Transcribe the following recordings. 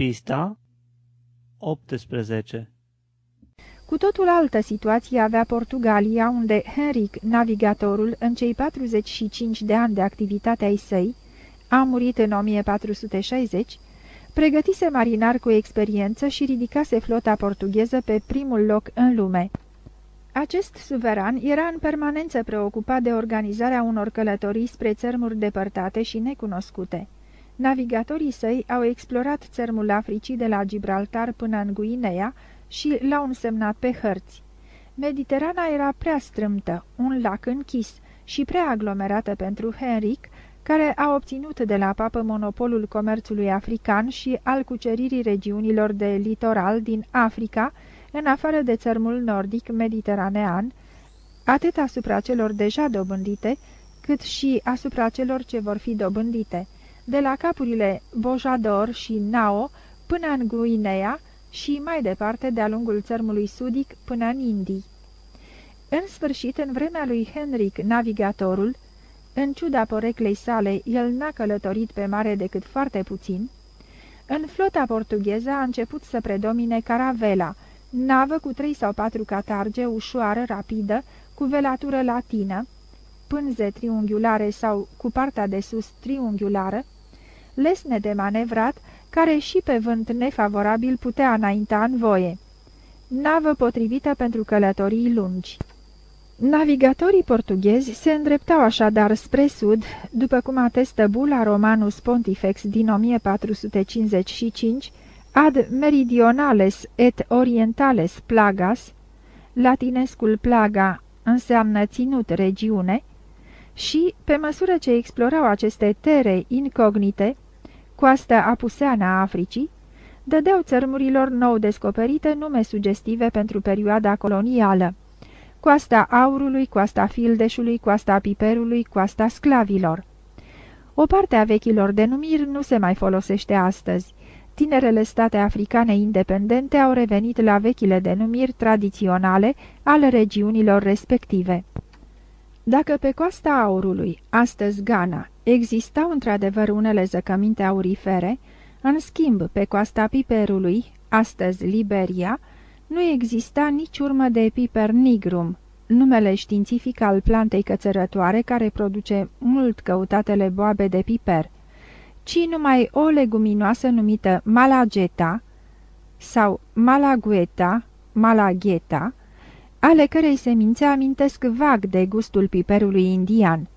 Pista 18 Cu totul altă situație avea Portugalia, unde Henric, navigatorul, în cei 45 de ani de activitate ai săi, a murit în 1460, pregătise marinari cu experiență și ridicase flota portugheză pe primul loc în lume. Acest suveran era în permanență preocupat de organizarea unor călătorii spre țărmuri depărtate și necunoscute. Navigatorii săi au explorat țărmul Africii de la Gibraltar până în Guinea și l-au însemnat pe hărți. Mediterana era prea strâmtă, un lac închis și prea aglomerată pentru Henric, care a obținut de la papă monopolul comerțului african și al cuceririi regiunilor de litoral din Africa, în afară de țărmul nordic mediteranean, atât asupra celor deja dobândite, cât și asupra celor ce vor fi dobândite, de la capurile Bojador și Nao până în Guinea și mai departe de-a lungul țărmului sudic până în Indii. În sfârșit, în vremea lui Henric Navigatorul, în ciuda poreclei sale, el n-a călătorit pe mare decât foarte puțin, în flota portugheză a început să predomine caravela, navă cu trei sau patru catarge, ușoară, rapidă, cu velatură latină, pânze triunghiulare sau cu partea de sus triunghiulară, lesne de manevrat, care și pe vânt nefavorabil putea înainta în voie. Navă potrivită pentru călătorii lungi. Navigatorii portughezi se îndreptau așadar spre sud, după cum atestă bula Romanus Pontifex din 1455, ad meridionales et orientales plagas, latinescul plaga înseamnă ținut regiune, și, pe măsură ce explorau aceste tere incognite, coasta apuseană a Africii, dădeau țărmurilor nou descoperite nume sugestive pentru perioada colonială. Coasta aurului, coasta fildeșului, coasta piperului, coasta sclavilor. O parte a vechilor denumiri nu se mai folosește astăzi. Tinerele state africane independente au revenit la vechile denumiri tradiționale ale regiunilor respective. Dacă pe coasta aurului, astăzi Ghana, existau într-adevăr unele zăcăminte aurifere, în schimb, pe coasta piperului, astăzi Liberia, nu exista nici urmă de piper nigrum, numele științific al plantei cățărătoare care produce mult căutatele boabe de piper, ci numai o leguminoasă numită malageta sau malagueta, malagheta, ale cărei semințe amintesc vag de gustul piperului indian.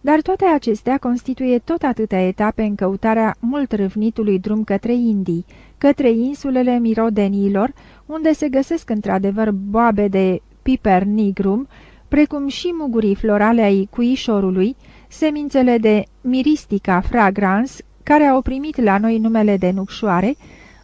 Dar toate acestea constituie tot atâtea etape în căutarea mult râvnitului drum către Indii, către insulele Mirodenilor, unde se găsesc într-adevăr boabe de piper nigrum, precum și mugurii florale ai cuișorului, semințele de miristica fragrans, care au primit la noi numele de nucșoare,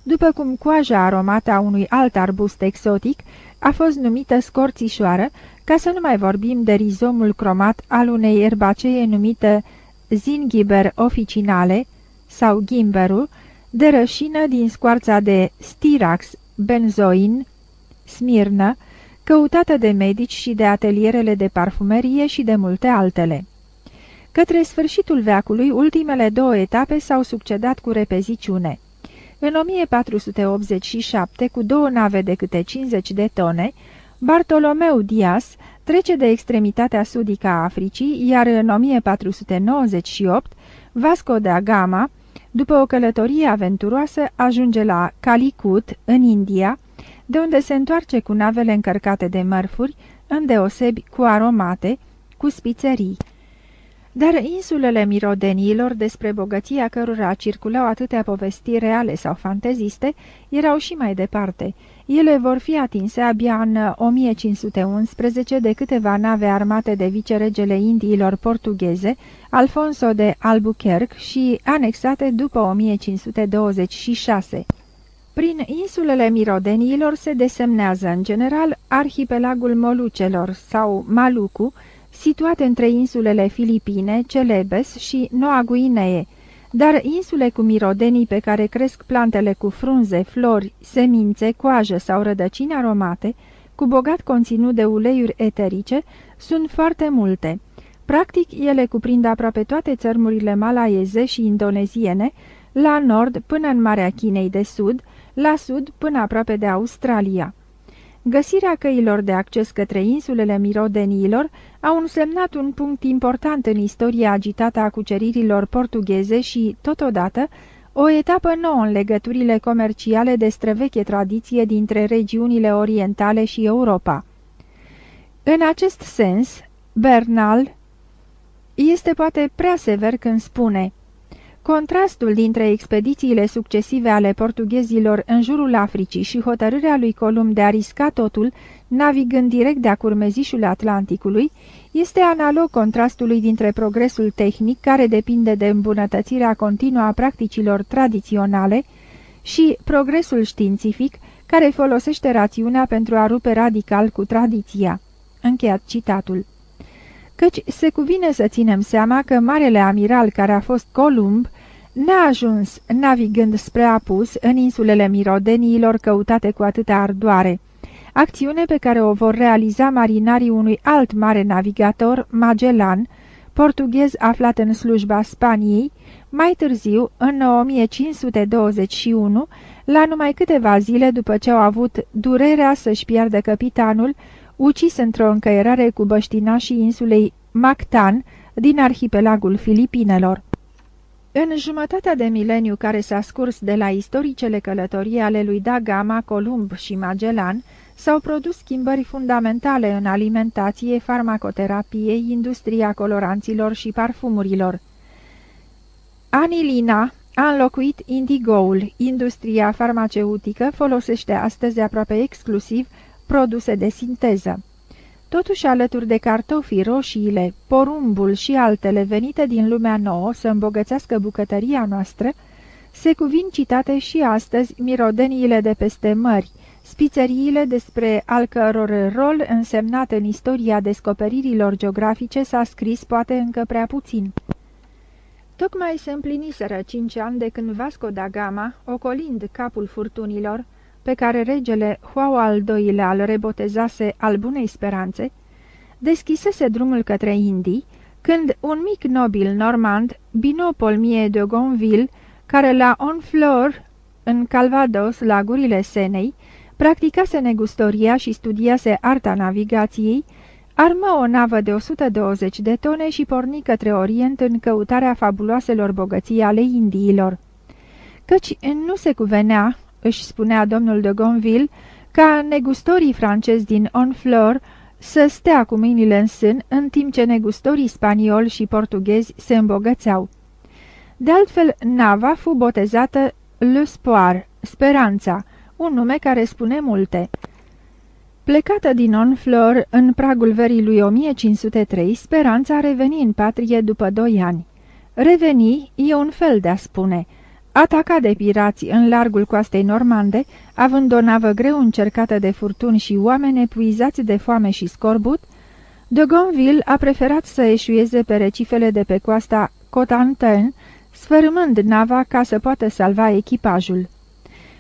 după cum coaja aromată a unui alt arbust exotic a fost numită scorțișoară, ca să nu mai vorbim de rizomul cromat al unei erbacee numită Zingiber officinale sau gimberul, de rășină din scoarța de Stirax benzoin, smirnă, căutată de medici și de atelierele de parfumerie și de multe altele. Către sfârșitul veacului, ultimele două etape s-au succedat cu repeziciune. În 1487, cu două nave de câte 50 de tone, Bartolomeu Dias trece de extremitatea sudică a Africii, iar în 1498, Vasco da Gama, după o călătorie aventuroasă, ajunge la Calicut, în India, de unde se întoarce cu navele încărcate de mărfuri, îndeosebi cu aromate, cu spițerii. Dar insulele mirodenilor, despre bogăția cărora circulau atâtea povestiri reale sau fanteziste, erau și mai departe. Ele vor fi atinse abia în 1511 de câteva nave armate de viceregele Indiilor portugheze, Alfonso de Albuquerque și anexate după 1526. Prin insulele Mirodenilor se desemnează în general arhipelagul Molucelor sau Malucu, situat între insulele Filipine, Celebes și Noua Guinee, dar insule cu mirodenii pe care cresc plantele cu frunze, flori, semințe, coajă sau rădăcini aromate, cu bogat conținut de uleiuri eterice, sunt foarte multe. Practic, ele cuprind aproape toate țărmurile malaieze și indoneziene, la nord până în Marea Chinei de Sud, la sud până aproape de Australia. Găsirea căilor de acces către insulele Mirodeniilor au însemnat un punct important în istoria agitată a cuceririlor portugheze și, totodată, o etapă nouă în legăturile comerciale de străveche tradiție dintre regiunile orientale și Europa. În acest sens, Bernal este poate prea sever când spune Contrastul dintre expedițiile succesive ale portughezilor în jurul Africii și hotărârea lui Columb de a risca totul, navigând direct de-a curmezișul Atlanticului, este analog contrastului dintre progresul tehnic, care depinde de îmbunătățirea continuă a practicilor tradiționale, și progresul științific, care folosește rațiunea pentru a rupe radical cu tradiția. Încheiat citatul căci se cuvine să ținem seama că marele amiral care a fost Columb n-a ajuns, navigând spre apus, în insulele Mirodeniilor căutate cu atâta ardoare, acțiune pe care o vor realiza marinarii unui alt mare navigator, Magellan, portughez aflat în slujba Spaniei, mai târziu, în 1521, la numai câteva zile după ce au avut durerea să-și piardă capitanul, ucis într-o încăierare cu băștinașii insulei Mactan din arhipelagul Filipinelor. În jumătatea de mileniu care s-a scurs de la istoricele călătorii ale lui Da Gama, Columb și Magellan, s-au produs schimbări fundamentale în alimentație, farmacoterapie, industria coloranților și parfumurilor. Anilina a înlocuit indigoul. Industria farmaceutică folosește astăzi aproape exclusiv produse de sinteză. Totuși, alături de cartofii, roșiile, porumbul și altele venite din lumea nouă să îmbogățească bucătăria noastră, se cuvin citate și astăzi mirodeniile de peste mări, spițeriile despre al căror rol însemnat în istoria descoperirilor geografice s-a scris poate încă prea puțin. Tocmai se împliniseră cinci ani de când Vasco da Gama, ocolind capul furtunilor, pe care regele Huau al II-lea îl rebotezase al Bunei Speranțe, deschisese drumul către Indii, când un mic nobil normand, Binopolmie de Gonville, care la Honfleur, în Calvados, la gurile Senei, practicase negustoria și studiase arta navigației, armă o navă de 120 de tone și porni către Orient în căutarea fabuloaselor bogății ale Indiilor. Căci nu se cuvenea, își spunea domnul de Gonville, ca negustorii francezi din Honfleur să stea cu mâinile în sân, în timp ce negustorii spanioli și portughezi se îmbogățeau. De altfel, nava fu botezată Le Spoir, Speranța, un nume care spune multe. Plecată din Honfleur în pragul verii lui 1503, Speranța reveni în patrie după doi ani. Reveni e un fel de a spune – Atacat de pirați în largul coastei normande, având o navă greu încercată de furtuni și oameni epuizați de foame și scorbut, de Gonville a preferat să eșueze pe recifele de pe coasta Cotantin, sfărâmând nava ca să poată salva echipajul.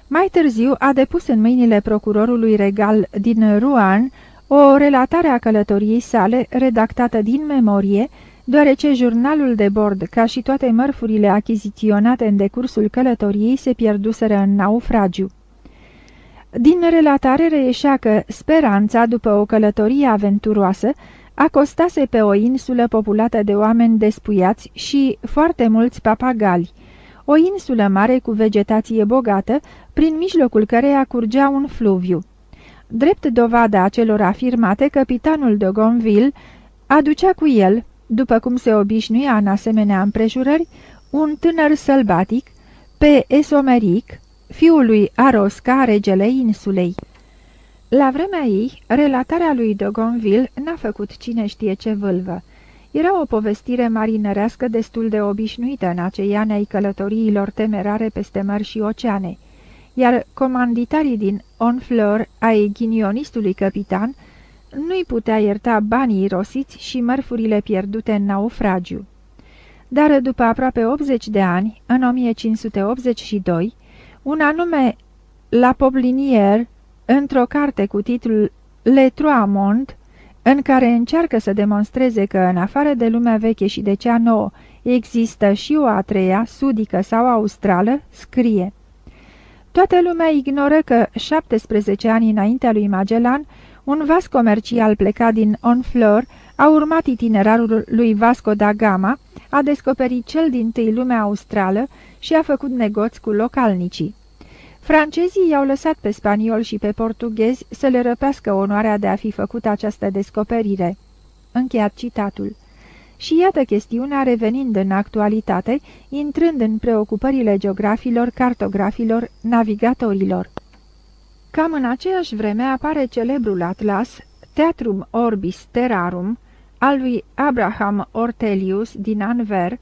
Mai târziu a depus în mâinile procurorului regal din Rouen o relatare a călătoriei sale, redactată din memorie, deoarece jurnalul de bord, ca și toate mărfurile achiziționate în decursul călătoriei, se pierduseră în naufragiu. Din relatare reieșea că speranța, după o călătorie aventuroasă, acostase pe o insulă populată de oameni despuiați și foarte mulți papagali, o insulă mare cu vegetație bogată, prin mijlocul căreia curgea un fluviu. Drept dovada acelor afirmate, capitanul de Gonville aducea cu el, după cum se obișnuia în asemenea împrejurări, un tânăr sălbatic, pe Esomeric, fiul lui Arosca, regele insulei. La vremea ei, relatarea lui de Gonville n-a făcut cine știe ce vâlvă. Era o povestire marinărească destul de obișnuită în acei ani ai călătoriilor temerare peste mări și oceane, iar comanditarii din Onfleur ai ghinionistului capitan nu-i putea ierta banii irosiți și mărfurile pierdute în naufragiu. Dar după aproape 80 de ani, în 1582, un anume La Poblinier, într-o carte cu titlul Le Trois Mondes, în care încearcă să demonstreze că, în afară de lumea veche și de cea nouă, există și o a treia, sudică sau australă, scrie Toată lumea ignoră că 17 ani înaintea lui Magellan, un vas comercial plecat din Honfleur a urmat itinerarul lui Vasco da Gama, a descoperit cel din tâi lumea australă și a făcut negoți cu localnicii. Francezii i-au lăsat pe spanioli și pe portughezi să le răpească onoarea de a fi făcut această descoperire. Încheiat citatul. Și iată chestiunea revenind în actualitate, intrând în preocupările geografilor, cartografilor, navigatorilor. Cam în aceeași vreme apare celebrul atlas Teatrum Orbis Terrarum al lui Abraham Ortelius din Anver,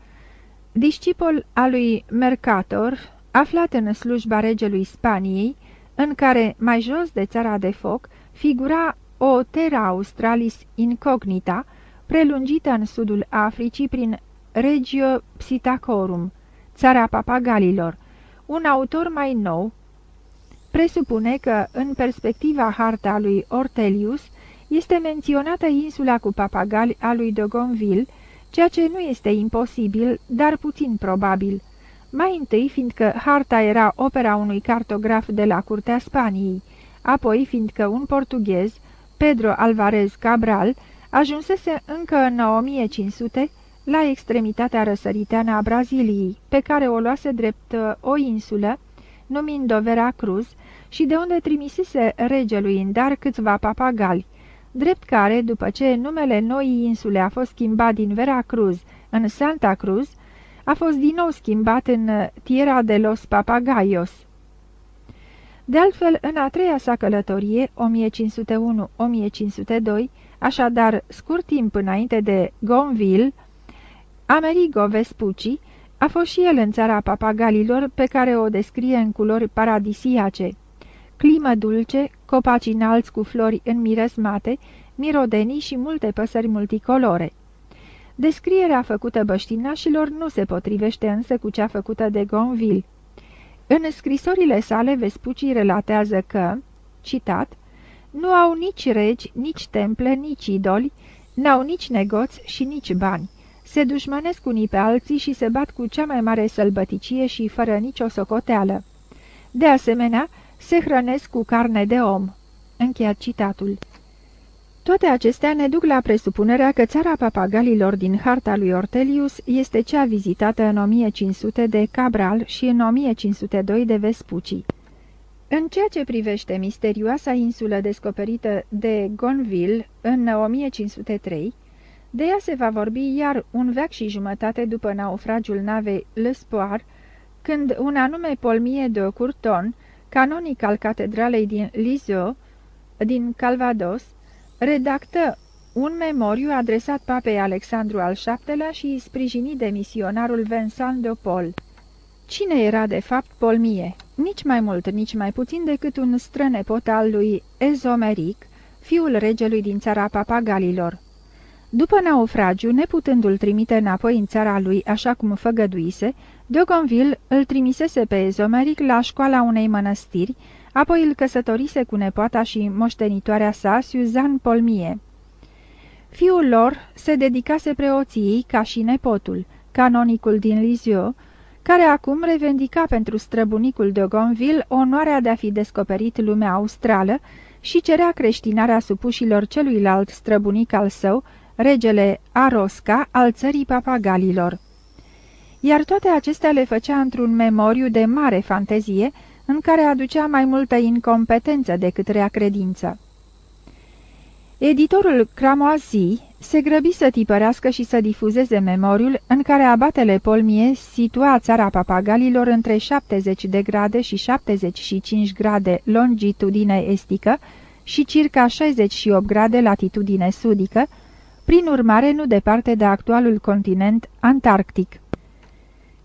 discipol al lui Mercator, aflat în slujba regelui Spaniei, în care, mai jos de țara de foc, figura o Terra Australis incognita, prelungită în sudul Africii prin Regio Psittacorum, țara papagalilor. Un autor mai nou presupune că, în perspectiva harta lui Ortelius, este menționată insula cu papagali a lui de Gonville, ceea ce nu este imposibil, dar puțin probabil. Mai întâi, fiindcă harta era opera unui cartograf de la curtea Spaniei, apoi fiindcă un portughez, Pedro Alvarez Cabral, ajunsese încă în 1500 la extremitatea răsăriteană a Braziliei, pe care o luase drept uh, o insulă, numind-o Vera Cruz, și de unde trimisese regelui în dar câțiva papagali, drept care, după ce numele noii insule a fost schimbat din Vera Cruz în Santa Cruz, a fost din nou schimbat în uh, Tierra de los Papagaios. De altfel, în a treia sa călătorie, 1501-1502, așadar scurt timp înainte de Gonville, Amerigo Vespucci a fost și el în țara papagalilor pe care o descrie în culori paradisiace. Climă dulce, copaci înalți cu flori înmiresmate, mirodenii și multe păsări multicolore. Descrierea făcută băștinașilor nu se potrivește însă cu cea făcută de Gonville. În scrisorile sale Vespucii relatează că, citat, nu au nici regi, nici temple, nici idoli, n-au nici negoți și nici bani. Se dușmănesc unii pe alții și se bat cu cea mai mare sălbăticie și fără nicio socoteală. De asemenea, se hrănesc cu carne de om. Încheiat citatul. Toate acestea ne duc la presupunerea că țara papagalilor din harta lui Ortelius este cea vizitată în 1500 de Cabral și în 1502 de Vespucci. În ceea ce privește misterioasa insulă descoperită de Gonville în 1503, de ea se va vorbi iar un veac și jumătate după naufragiul navei L'Espoir, când un anume Polmie de Courton, canonic al catedralei din Lisieux, din Calvados, redactă un memoriu adresat papei Alexandru al VII-lea și sprijinit de misionarul Vincent de Paul. Cine era de fapt Polmie? Nici mai mult, nici mai puțin decât un strănepot al lui Ezomeric, fiul regelui din țara papagalilor. După naufragiu, neputându-l trimite înapoi în țara lui așa cum făgăduise, Dogonville îl trimisese pe Ezomeric la școala unei mănăstiri, apoi îl căsătorise cu nepoata și moștenitoarea sa, Suzanne Polmie. Fiul lor se dedicase preoției ca și nepotul, canonicul din Lisieux, care acum revendica pentru străbunicul de Gonville onoarea de a fi descoperit lumea australă și cerea creștinarea supușilor celuilalt străbunic al său, regele Arosca al țării papagalilor. Iar toate acestea le făcea într-un memoriu de mare fantezie, în care aducea mai multă incompetență decât rea credință. Editorul Cramoisi se grăbi să tipărească și să difuzeze memoriul în care abatele Polmie situa țara papagalilor între 70 de grade și 75 grade longitudine estică și circa 68 grade latitudine sudică, prin urmare nu departe de actualul continent antarctic.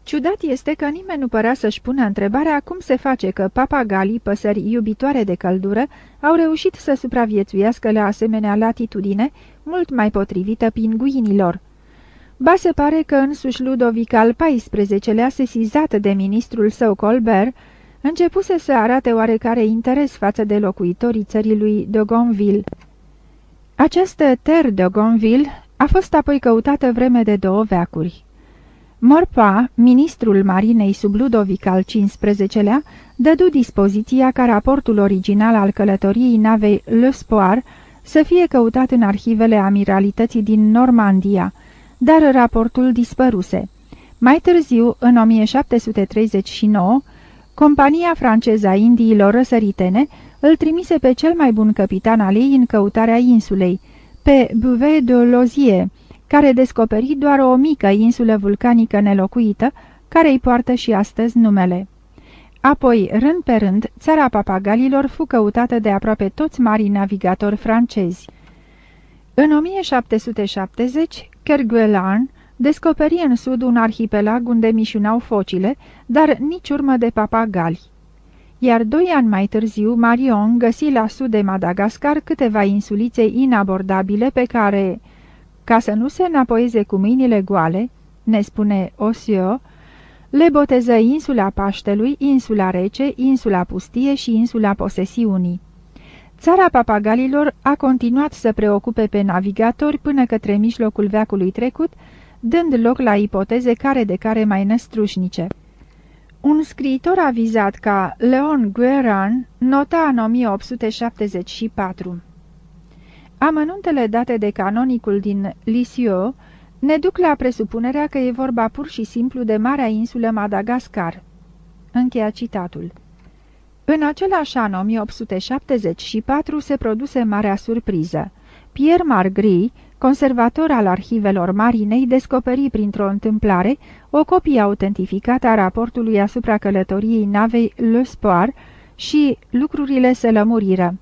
Ciudat este că nimeni nu părea să-și pună întrebarea cum se face că papagalii, păsări iubitoare de căldură, au reușit să supraviețuiască la asemenea latitudine, mult mai potrivită pinguinilor. Ba se pare că însuși Ludovic al XIV-lea, sesizat de ministrul său Colbert, începuse să arate oarecare interes față de locuitorii țării lui de Gonville. Această ter de Gonville a fost apoi căutată vreme de două veacuri. Morpa, ministrul marinei sub Ludovic al XV-lea, dădu dispoziția ca raportul original al călătoriei navei Le Spoir să fie căutat în arhivele amiralității din Normandia, dar raportul dispăruse. Mai târziu, în 1739, compania franceză a Indiilor răsăritene îl trimise pe cel mai bun capitan al ei în căutarea insulei, pe Bouvet de Lozier, care descoperi doar o mică insulă vulcanică nelocuită, care îi poartă și astăzi numele. Apoi, rând pe rând, țara papagalilor fu căutată de aproape toți marii navigatori francezi. În 1770, Kerguelen descoperi în sud un arhipelag unde mișunau focile, dar nici urmă de papagali. Iar doi ani mai târziu, Marion găsi la sud de Madagascar câteva insulițe inabordabile pe care, ca să nu se înapoieze cu mâinile goale, ne spune Osio, le boteză insula Paștelui, insula Rece, insula Pustie și insula Posesiunii. Țara papagalilor a continuat să preocupe pe navigatori până către mijlocul veacului trecut, dând loc la ipoteze care de care mai năstrușnice. Un scriitor avizat ca Leon Guerin nota în 1874 Amănuntele date de canonicul din Lisieux ne duc la presupunerea că e vorba pur și simplu de marea insulă Madagascar. Încheia citatul. În același an 1874 se produse marea surpriză. Pierre Margry, conservator al arhivelor marinei, descoperi printr-o întâmplare o copie autentificată a raportului asupra călătoriei navei Le Spoir și lucrurile se lămuriră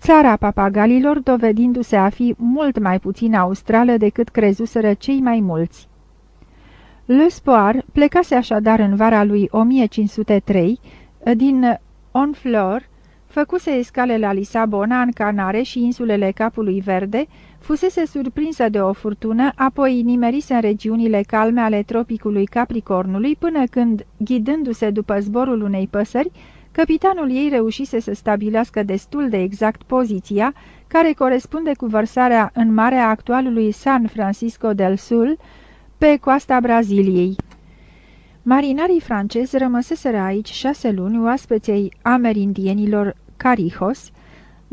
țara papagalilor dovedindu-se a fi mult mai puțin australă decât crezuseră cei mai mulți. Le Spoir plecase așadar în vara lui 1503 din Onflor, făcuse escale la Lisabona, în Canare și insulele Capului Verde, fusese surprinsă de o furtună, apoi nimerise în regiunile calme ale tropicului Capricornului, până când, ghidându-se după zborul unei păsări, capitanul ei reușise să stabilească destul de exact poziția, care corespunde cu vărsarea în marea actualului San Francisco del Sul, pe coasta Braziliei. Marinarii francezi rămăseseră aici șase luni oaspeței amerindienilor Carijos,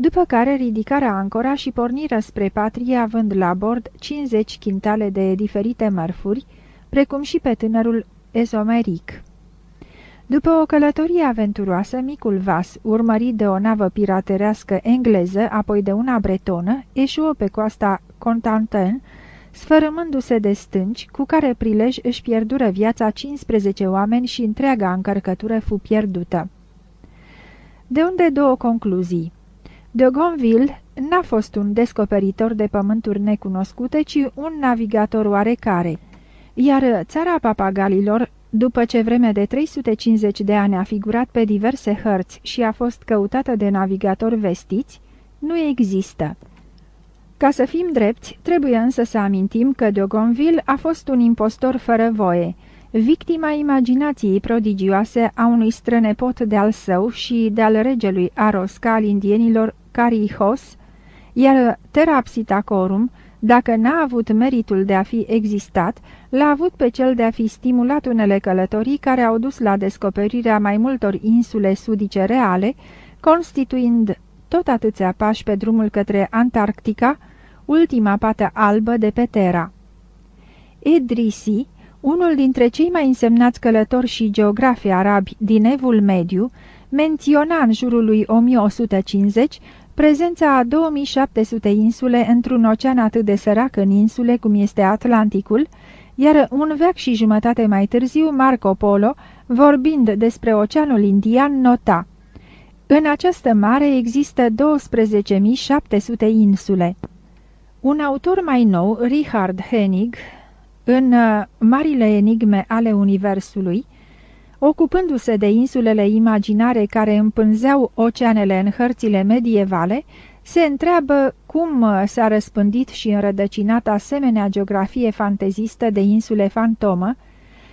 după care ridicarea ancora și porniră spre patrie având la bord 50 chintale de diferite mărfuri, precum și pe tânărul Ezomeric. După o călătorie aventuroasă, micul vas, urmărit de o navă piraterească engleză, apoi de una bretonă, eșuă pe coasta Constantin, sfărâmându-se de stânci, cu care prilej își pierdură viața 15 oameni și întreaga încărcătură fu pierdută. De unde două concluzii. De Gonville n-a fost un descoperitor de pământuri necunoscute, ci un navigator oarecare, iar țara papagalilor după ce vreme de 350 de ani a figurat pe diverse hărți și a fost căutată de navigatori vestiți, nu există. Ca să fim drepți, trebuie însă să amintim că Dogonville a fost un impostor fără voie, victima imaginației prodigioase a unui strănepot de-al său și de-al regelui Arosca al indienilor Carihos, iar Terapsitacorum, dacă n-a avut meritul de a fi existat, l-a avut pe cel de a fi stimulat unele călătorii care au dus la descoperirea mai multor insule sudice reale, constituind tot atâția pași pe drumul către Antarctica, ultima pată albă de pe Terra. Edrisi, unul dintre cei mai însemnați călători și geografi arabi din Evul Mediu, menționa în jurul lui 1150 prezența a 2700 insule într-un ocean atât de sărac în insule cum este Atlanticul, iar un veac și jumătate mai târziu Marco Polo, vorbind despre Oceanul Indian, nota În această mare există 12.700 insule. Un autor mai nou, Richard Hennig, în uh, Marile enigme ale Universului, ocupându-se de insulele imaginare care împânzeau oceanele în hărțile medievale, se întreabă cum uh, s-a răspândit și înrădăcinat asemenea geografie fantezistă de insule fantomă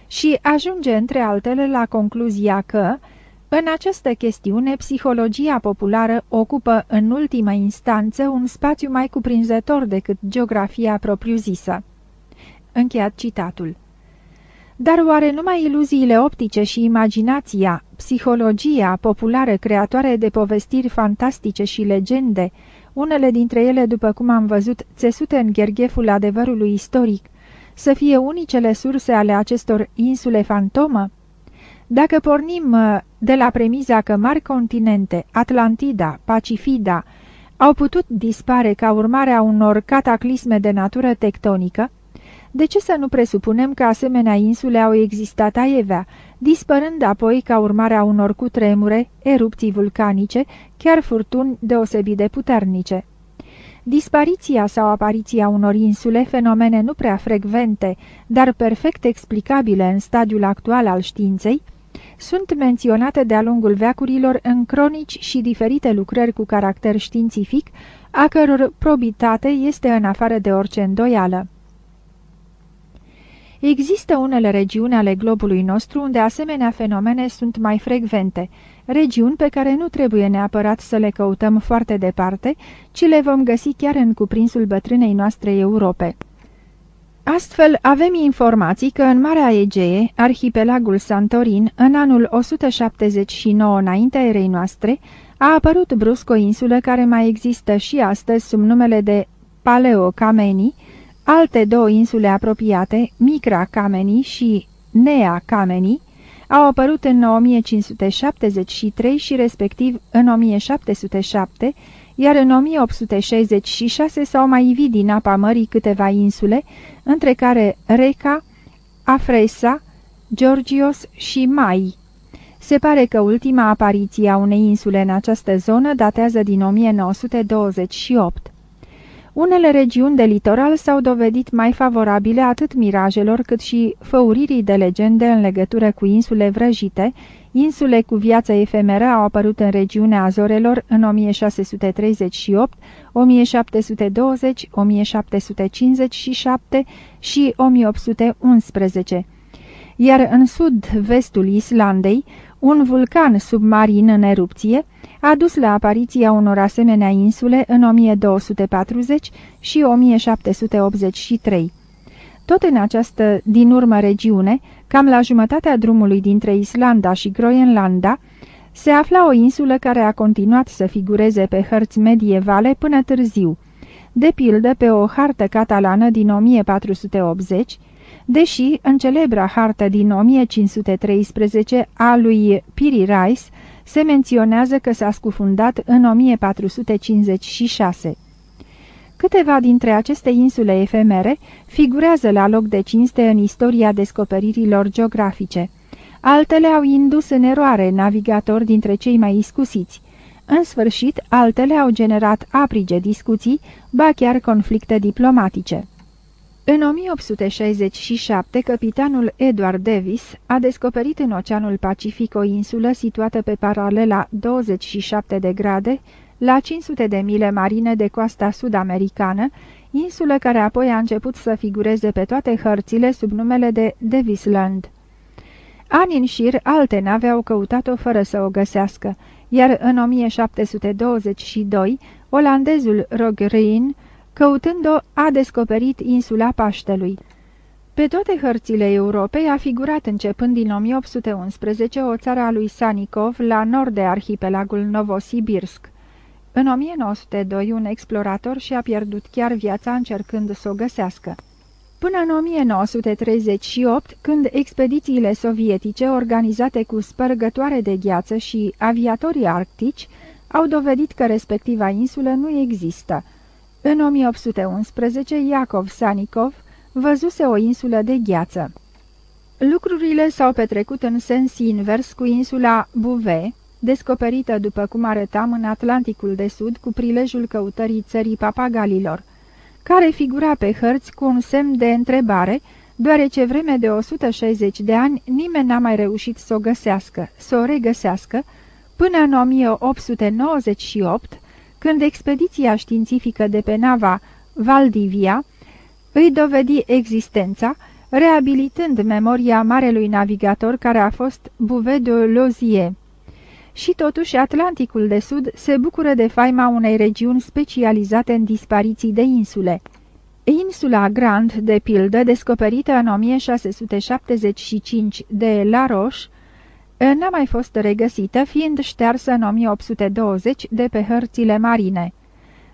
și ajunge între altele la concluzia că, în această chestiune, psihologia populară ocupă în ultima instanță un spațiu mai cuprinzător decât geografia propriu-zisă. Încheiat citatul. Dar oare numai iluziile optice și imaginația, psihologia populară creatoare de povestiri fantastice și legende, unele dintre ele, după cum am văzut, țesute în ghergheful adevărului istoric, să fie unicele surse ale acestor insule fantomă? Dacă pornim uh, de la premiza că mari continente, Atlantida, Pacifida, au putut dispare ca urmare a unor cataclisme de natură tectonică, de ce să nu presupunem că asemenea insule au existat aievea, dispărând apoi ca urmare a unor cutremure, erupții vulcanice, chiar furtuni deosebit de puternice? Dispariția sau apariția unor insule, fenomene nu prea frecvente, dar perfect explicabile în stadiul actual al științei, sunt menționate de-a lungul veacurilor în cronici și diferite lucrări cu caracter științific, a căror probitate este în afară de orice îndoială. Există unele regiuni ale globului nostru unde asemenea fenomene sunt mai frecvente, regiuni pe care nu trebuie neapărat să le căutăm foarte departe, ci le vom găsi chiar în cuprinsul bătrânei noastre Europe. Astfel, avem informații că în Marea Egee, arhipelagul Santorin, în anul 179 înaintea erei noastre, a apărut brusc o insulă care mai există și astăzi sub numele de Paleo Cameni, alte două insule apropiate, Micra Cameni și Nea Cameni, au apărut în 1573 și respectiv în 1707, iar în 1866 s-au mai ivit din apa mării câteva insule, între care Reca, Afresa, Georgios și Mai. Se pare că ultima apariție a unei insule în această zonă datează din 1928. Unele regiuni de litoral s-au dovedit mai favorabile atât mirajelor cât și făuririi de legende în legătură cu insule vrăjite, Insule cu viață efemeră au apărut în regiunea Azorelor în 1638, 1720, 1757 și 1811. Iar în sud-vestul Islandei, un vulcan submarin în erupție a dus la apariția unor asemenea insule în 1240 și 1783. Tot în această din urmă regiune, cam la jumătatea drumului dintre Islanda și Groenlanda, se afla o insulă care a continuat să figureze pe hărți medievale până târziu, de pildă pe o hartă catalană din 1480, deși în celebra hartă din 1513 a lui Piri Rice se menționează că s-a scufundat în 1456. Câteva dintre aceste insule efemere figurează la loc de cinste în istoria descoperirilor geografice. Altele au indus în eroare navigatori dintre cei mai iscusiți. În sfârșit, altele au generat aprige discuții, ba chiar conflicte diplomatice. În 1867, capitanul Edward Davis a descoperit în Oceanul Pacific o insulă situată pe paralela 27 de grade la 500 de mile marine de coasta sud-americană, insulă care apoi a început să figureze pe toate hărțile sub numele de Davisland. Ani în șir, alte nave au căutat-o fără să o găsească, iar în 1722, olandezul Rogrein, căutând-o, a descoperit insula Paștelui. Pe toate hărțile Europei a figurat începând din 1811 o țară a lui Sanikov la nord de arhipelagul Novosibirsk. În 1902, un explorator și-a pierdut chiar viața încercând să o găsească. Până în 1938, când expedițiile sovietice, organizate cu spărgătoare de gheață și aviatorii arctici, au dovedit că respectiva insulă nu există. În 1811, Iacov Sanikov văzuse o insulă de gheață. Lucrurile s-au petrecut în sens invers cu insula Bouvet, descoperită după cum arătam în Atlanticul de Sud cu prilejul căutării țării papagalilor, care figura pe hărți cu un semn de întrebare, deoarece vreme de 160 de ani nimeni n-a mai reușit să o găsească, să o regăsească, până în 1898, când expediția științifică de pe nava Valdivia îi dovedi existența, reabilitând memoria marelui navigator care a fost Bouvet de Lozier și totuși Atlanticul de Sud se bucură de faima unei regiuni specializate în dispariții de insule. Insula Grand, de pildă, descoperită în 1675 de La Roche, n-a mai fost regăsită, fiind ștearsă în 1820 de pe hărțile marine.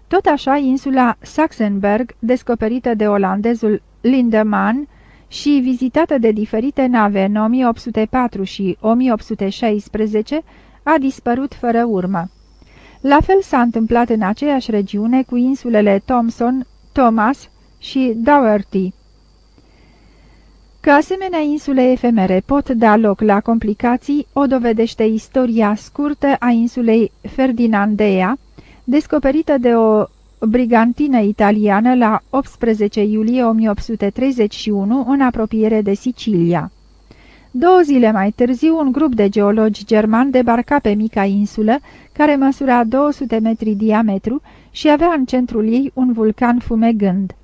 Tot așa, insula Saxenberg, descoperită de olandezul Lindemann și vizitată de diferite nave în 1804 și 1816, a dispărut fără urmă. La fel s-a întâmplat în aceeași regiune cu insulele Thomson, Thomas și Dougherty. Că asemenea insule efemere pot da loc la complicații, o dovedește istoria scurtă a insulei Ferdinandea, descoperită de o brigantină italiană la 18 iulie 1831 în apropiere de Sicilia. Două zile mai târziu, un grup de geologi germani debarca pe mica insulă, care măsura 200 metri diametru și avea în centrul ei un vulcan fumegând.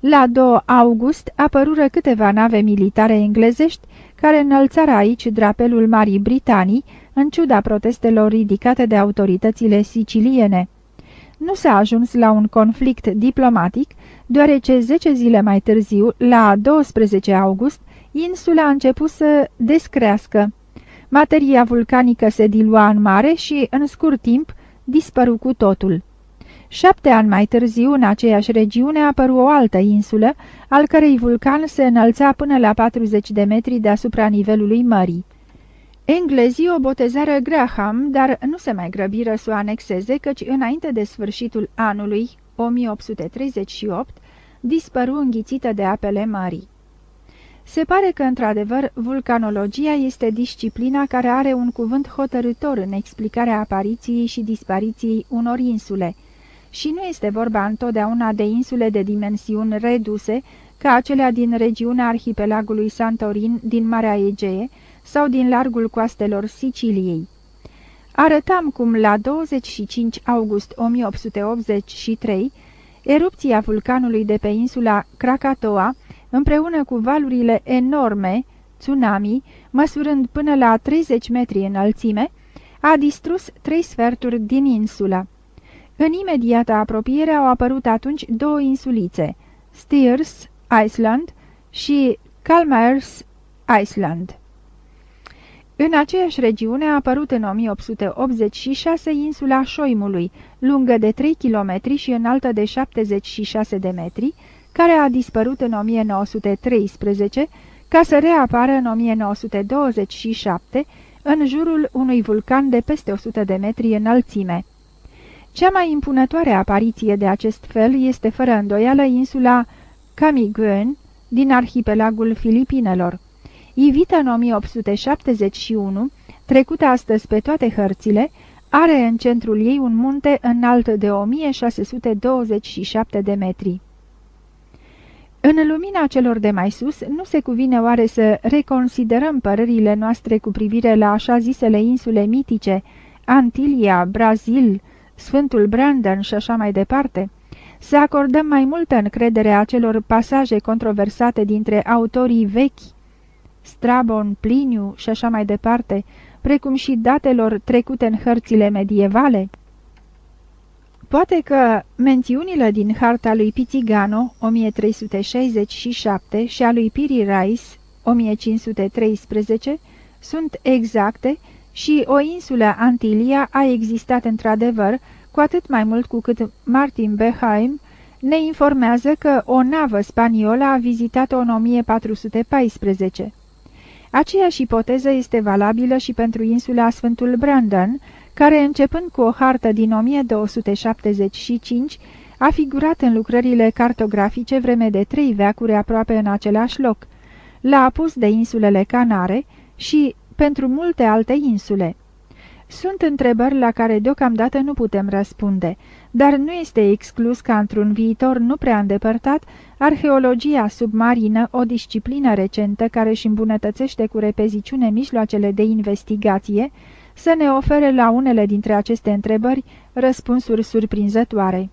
La 2 august apărură câteva nave militare englezești care înălțară aici drapelul Marii Britanii, în ciuda protestelor ridicate de autoritățile siciliene. Nu s-a ajuns la un conflict diplomatic, deoarece 10 zile mai târziu, la 12 august, insula a început să descrească. Materia vulcanică se dilua în mare și, în scurt timp, dispăru cu totul. Șapte ani mai târziu, în aceeași regiune, apăru o altă insulă, al cărei vulcan se înălța până la 40 de metri deasupra nivelului mării. Englezii o botezară Graham, dar nu se mai grăbiră să o anexeze, căci înainte de sfârșitul anului 1838 dispăru înghițită de apele mării. Se pare că, într-adevăr, vulcanologia este disciplina care are un cuvânt hotărător în explicarea apariției și dispariției unor insule, și nu este vorba întotdeauna de insule de dimensiuni reduse, ca acelea din regiunea arhipelagului Santorin din Marea Egee sau din largul coastelor Siciliei. Arătam cum la 25 august 1883, erupția vulcanului de pe insula Krakatoa, împreună cu valurile enorme, tsunami, măsurând până la 30 metri înălțime, a distrus trei sferturi din insulă. În imediată apropiere au apărut atunci două insulițe, Steers Island și Calmers Island. În aceeași regiune a apărut în 1886 insula Șoimului, lungă de 3 km și înaltă de 76 de metri, care a dispărut în 1913, ca să reapară în 1927, în jurul unui vulcan de peste 100 de metri înălțime. Cea mai impunătoare apariție de acest fel este fără îndoială insula Camiguen din arhipelagul Filipinelor. Ivită în 1871, trecută astăzi pe toate hărțile, are în centrul ei un munte înalt de 1627 de metri. În lumina celor de mai sus, nu se cuvine oare să reconsiderăm părerile noastre cu privire la așa zisele insule mitice, Antilia, Brazil, Sfântul Brandon și așa mai departe? Să acordăm mai multă încredere acelor pasaje controversate dintre autorii vechi, Strabon, Pliniu și așa mai departe, precum și datelor trecute în hărțile medievale? Poate că mențiunile din harta lui Pizzigano 1367 și a lui Piri Rice 1513 sunt exacte și o insulă Antilia a existat într-adevăr, cu atât mai mult cu cât Martin Behaim ne informează că o navă spaniolă a vizitat-o în 1414. Aceeași ipoteză este valabilă și pentru insula Sfântul Brandon, care, începând cu o hartă din 1275, a figurat în lucrările cartografice vreme de trei veacuri aproape în același loc, la apus de insulele Canare și pentru multe alte insule. Sunt întrebări la care deocamdată nu putem răspunde, dar nu este exclus ca într-un viitor nu prea îndepărtat, arheologia submarină, o disciplină recentă care își îmbunătățește cu repeziciune mijloacele de investigație, să ne ofere la unele dintre aceste întrebări răspunsuri surprinzătoare.